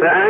فأنجيناه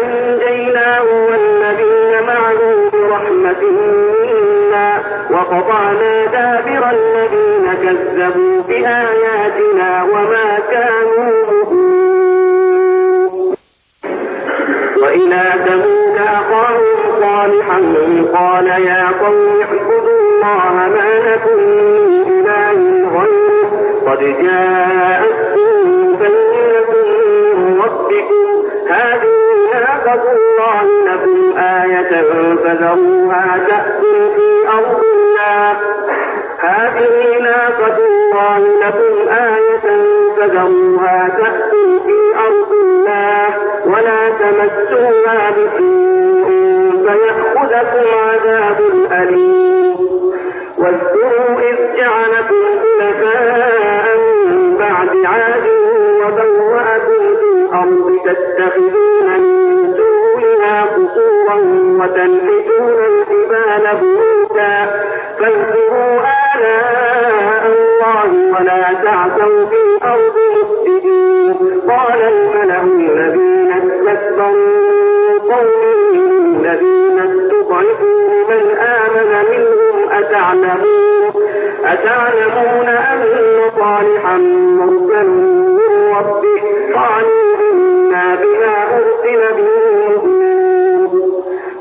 مرسل من ربه قالوا إنا بما أرسل به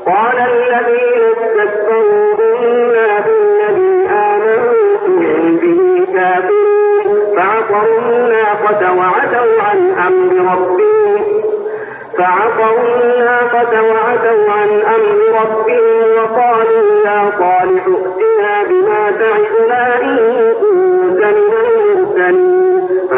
قال الذين استكبروا إنا بالذي آمنتم به كافرون فعقروا الناقة وعتوا عن أمر ربهم فعقروا الناقة وعتوا عن أمر ربهم وقالوا يا صالح ائتنا بما تعدنا إن كنت من المرسلين.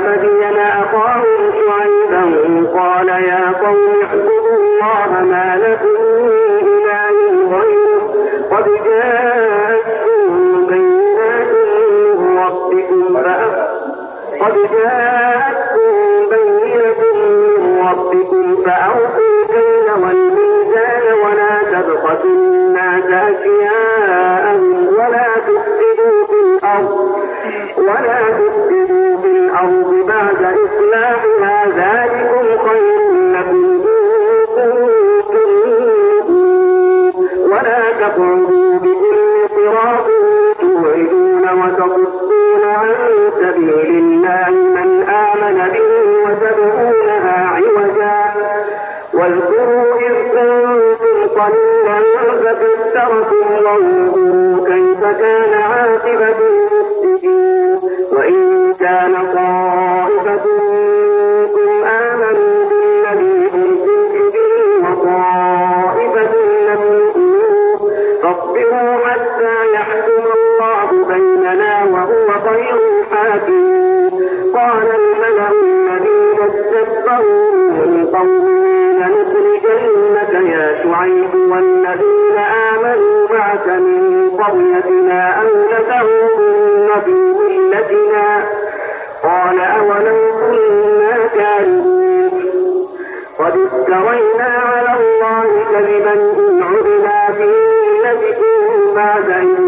مدين أخاهم شعيبا قال يا قوم اعبدوا الله ما لكم من إله غيره قد جاءتكم بينات من ربكم قد جاءتكم بينة من ربكم فأوفوا وانظروا كيف كان عاقبة المفسدين. وإن كان طائفة منكم آمنوا بالذي أرسلت به وطائفة لم يؤمنوا فاصبروا حتى يحكم الله بيننا وهو خير الحاكمين. قال الملأ الذين استكبروا من قومه لنخرجنك يا شعيب والذين معك من قريتنا أو لتعودن في ملتنا. قال أولو كنا كارهين قد افترينا على الله كذبا إن عدنا في ملتكم بعد إن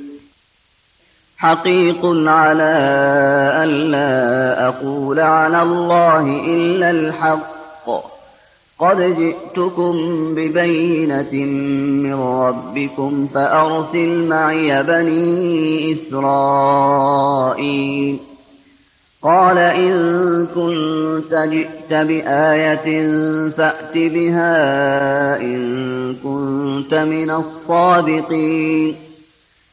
حقيق على ألا أقول على الله إلا الحق. قد جئتكم ببينة من ربكم فأرسل معي بني إسرائيل. قال إن كنت جئت بآية فأت بها إن كنت من الصادقين.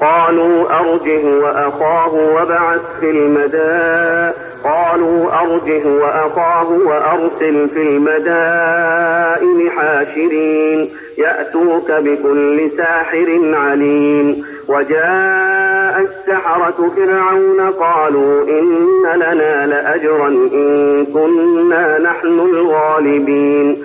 قالوا أرجه وأخاه وبعث في المدائن قالوا أرجه وأخاه وأرسل في المدائن حاشرين. يأتوك بكل ساحر عليم. وجاء السحرة فرعون قالوا إن لنا لأجرا إن كنا نحن الغالبين.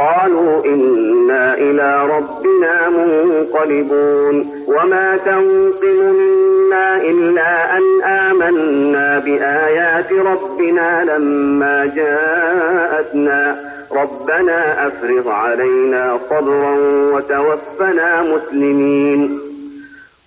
قالوا إنا إلى ربنا منقلبون وما تنقم منا إلا أن آمنا بآيات ربنا لما جاءتنا. ربنا أفرغ علينا صبرا وتوفنا مسلمين.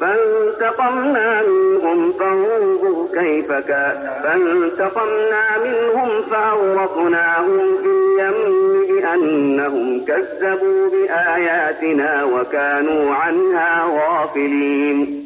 فانتقمنا منهم فانظر كيف كان. فانتقمنا منهم فأغرقناهم في اليم بأنهم كذبوا بآياتنا وكانوا عنها غافلين.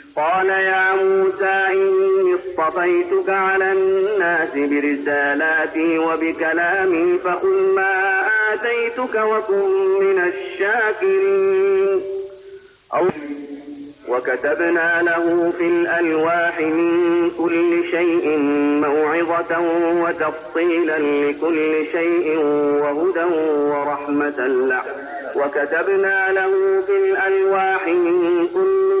قال يا موسى إني اصطفيتك على الناس برسالاتي وبكلامي فخذ ما آتيتك وكن من الشاكرين. وكتبنا له في الألواح من كل شيء موعظة وتفصيلا لكل شيء وهدى ورحمة له. وكتبنا له في الألواح من كل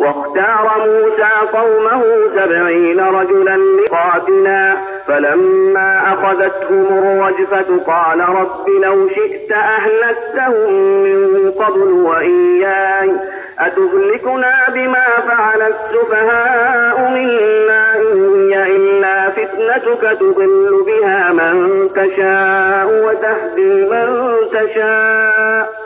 واختار موسى قومه سبعين رجلا لقاتنا فلما أخذتهم الرجفة قال رب لو شئت أهلكتهم من قبل وإياي أتهلكنا بما فعل السفهاء منا إن هي إلا فتنتك تضل بها من تشاء وتهدي من تشاء.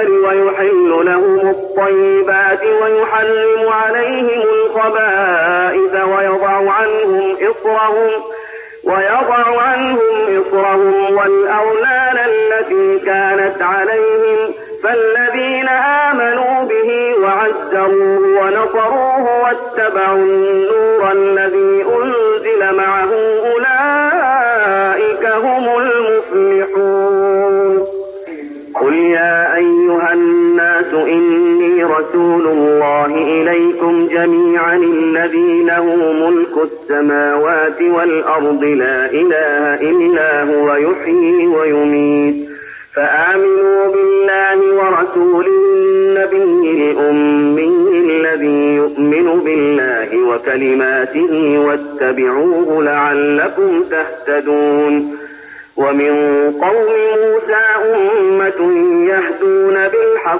المنكر ويحل لهم الطيبات ويحرم عليهم الخبائث ويضع عنهم إصرهم ويضع عنهم إصرهم والأغلال التي كانت عليهم فالذين آمنوا به وعزروه ونصروه واتبعوا النور الذي أنزل معه أولئك الناس إني رسول الله إليكم جميعا الذي له ملك السماوات والأرض لا إله إلا هو يحيي ويميت. فآمنوا بالله ورسوله النبي الأمي الذي يؤمن بالله وكلماته واتبعوه لعلكم تهتدون. ومن قوم موسى أمة يهدون بالحق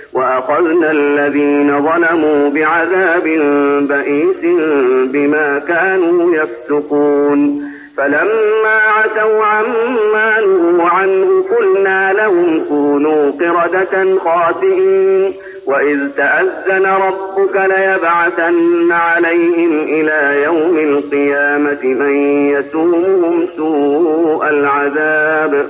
وأخذنا الذين ظلموا بعذاب بئيس بما كانوا يفسقون. فلما عتوا عما نهوا عنه قلنا لهم كونوا قردة خاسئين وإذ تأذن ربك ليبعثن عليهم إلى يوم القيامة من يسومهم سوء العذاب.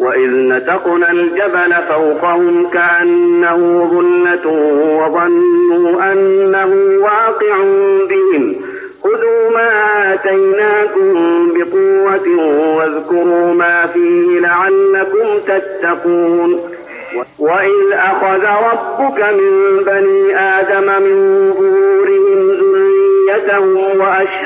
وإذ نتقنا الجبل فوقهم كأنه ظلة وظنوا أنه واقع بهم خذوا ما آتيناكم بقوة واذكروا ما فيه لعلكم تتقون وإذ أخذ ربك من بني آدم من ظهورهم ذريتهم وأشهدهم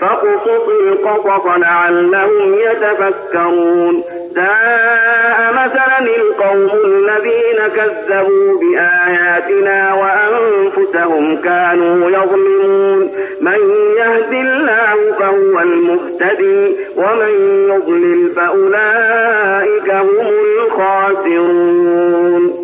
فاقصص القصص لعلهم يتفكرون. ساء مثلا القوم الذين كذبوا بآياتنا وأنفسهم كانوا يظلمون. من يهد الله فهو المهتدي ومن يضلل فأولئك هم الخاسرون.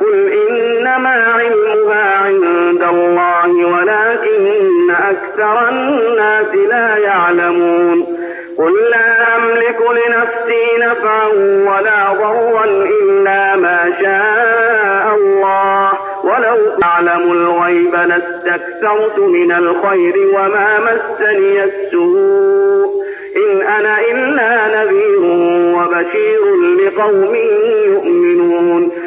قل إنما علمها عند الله ولكن أكثر الناس لا يعلمون. قل لا أملك لنفسي نفعا ولا ضرا إلا ما شاء الله. ولو أعلم الغيب لاستكثرت من الخير وما مسني السوء. إن أنا إلا نذير وبشير لقوم يؤمنون.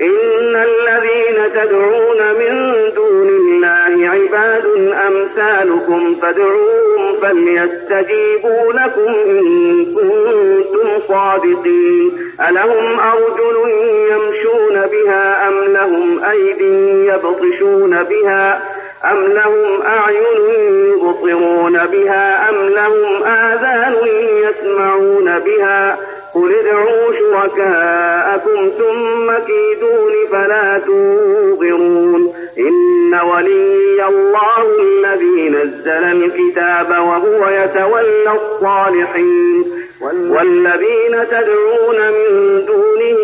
إن الذين تدعون من دون الله عباد أمثالكم فادعوهم فليستجيبوا لكم إن كنتم صادقين. ألهم أرجل يمشون بها أم لهم أيد يبطشون بها أم لهم أعين يبصرون بها أم لهم آذان يسمعون بها قل ادعوا شركاءكم ثم كيدون فلا تنظرون إن ولي الله الذي نزل الكتاب وهو يتولى الصالحين والذين تدعون من دونه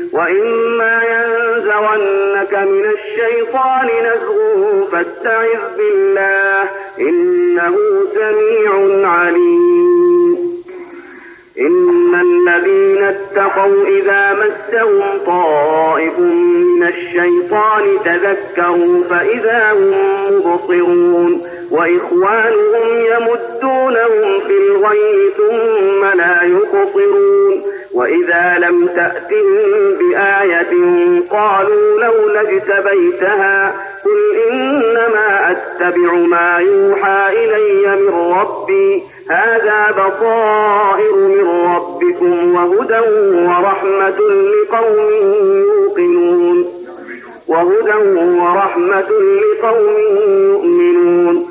وإما ينزغنك من الشيطان نزغ فاستعذ بالله إنه سميع عليم. إن الذين اتقوا إذا مسهم طائف من الشيطان تذكروا فإذا هم مبصرون. وإخوانهم يمدونهم في الغي ثم لا يقصرون وإذا لم تأتهم بآية قالوا لولا اجتبيتها قل إنما أتبع ما يوحى إلي من ربي هذا بصائر من ربكم وهدى ورحمة لقوم يوقنون وهدى ورحمة لقوم يؤمنون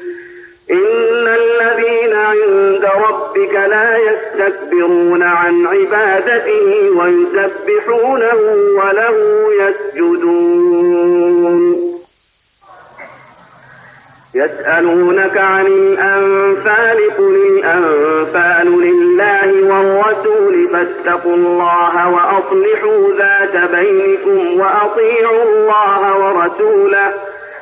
إن الذين عند ربك لا يستكبرون عن عبادته ويسبحونه وله يسجدون. يسألونك عن الأنفال قل الأنفال لله والرسول فاتقوا الله وأصلحوا ذات بينكم وأطيعوا الله ورسوله.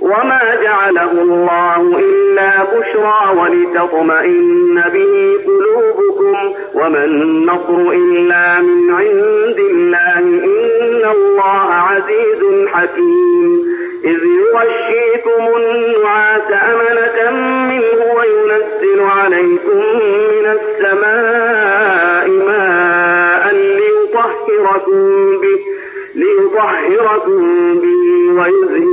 وما جعله الله إلا بشرى ولتطمئن به قلوبكم وما النصر إلا من عند الله إن الله عزيز حكيم إذ يغشيكم النعاس أمنة منه وينزل عليكم من السماء ماء ليطهركم به ليطهركم به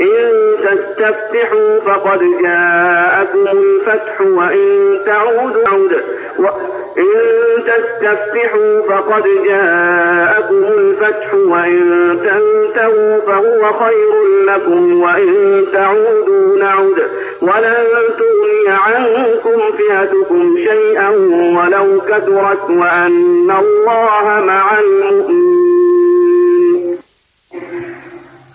إن تستفتحوا فقد جاءكم الفتح وإن تعودوا عود. إن تستفتحوا فقد جاءكم الفتح وإن تنتهوا فهو خير لكم وإن تعودوا نعد ولن تغني عنكم فئتكم شيئا ولو كثرت وأن الله مع المؤمنين.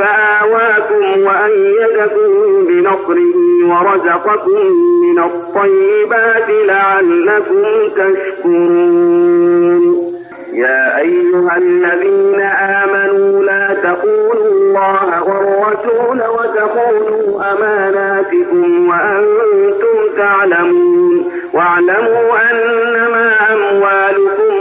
فآواكم وأيدكم بنصره ورزقكم من الطيبات لعلكم تشكرون. يا أيها الذين آمنوا لا تقولوا الله والرسول وتقولوا أماناتكم وأنتم تعلمون. واعلموا أنما أموالكم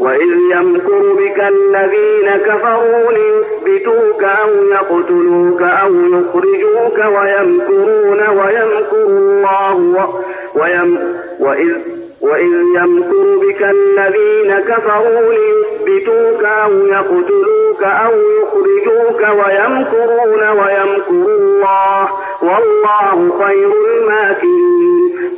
وإذ يمكر بك الذين كفروا ليثبتوك أو يقتلوك أو يخرجوك ويمكرون ويمكر الله ويم وإذ وإذ يمكر بك الذين كفروا ليثبتوك أو يقتلوك أو يخرجوك ويمكرون ويمكر الله والله خير الماكرين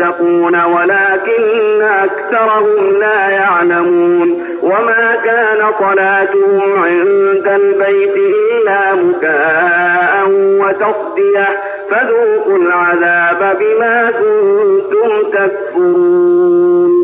المتقون ولكن أكثرهم لا يعلمون وما كان صلاتهم عند البيت إلا مكاء وتصدية فذوقوا العذاب بما كنتم تكفرون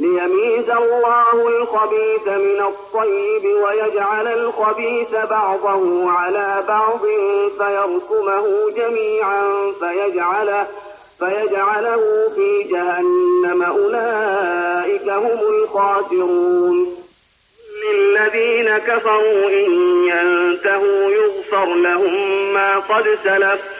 ليميز الله الخبيث من الطيب ويجعل الخبيث بعضه على بعض فيركمه جميعا فيجعله فيجعله في جهنم. أولئك هم الخاسرون. للذين كفروا إن ينتهوا يغفر لهم ما قد سلف.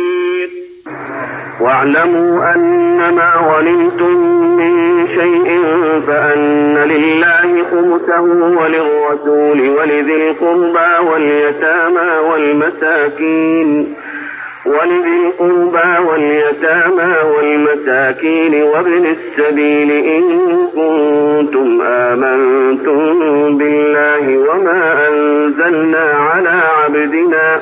واعلموا أنما غنمتم من شيء فأن لله خمسه وللرسول ولذي القربى واليتامى والمساكين ولذي القربى واليتامى والمساكين وابن السبيل إن كنتم آمنتم بالله وما أنزلنا على عبدنا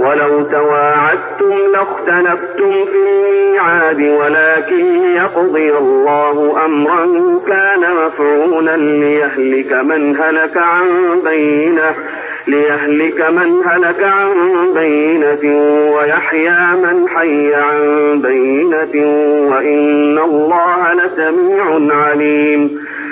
ولو تواعدتم لاختلفتم في الميعاد ولكن يقضي الله أمرا كان مفعولا ليهلك من هلك عن بينة ليهلك من هلك عن بينة ويحيى من حي عن بينة وإن الله لسميع عليم.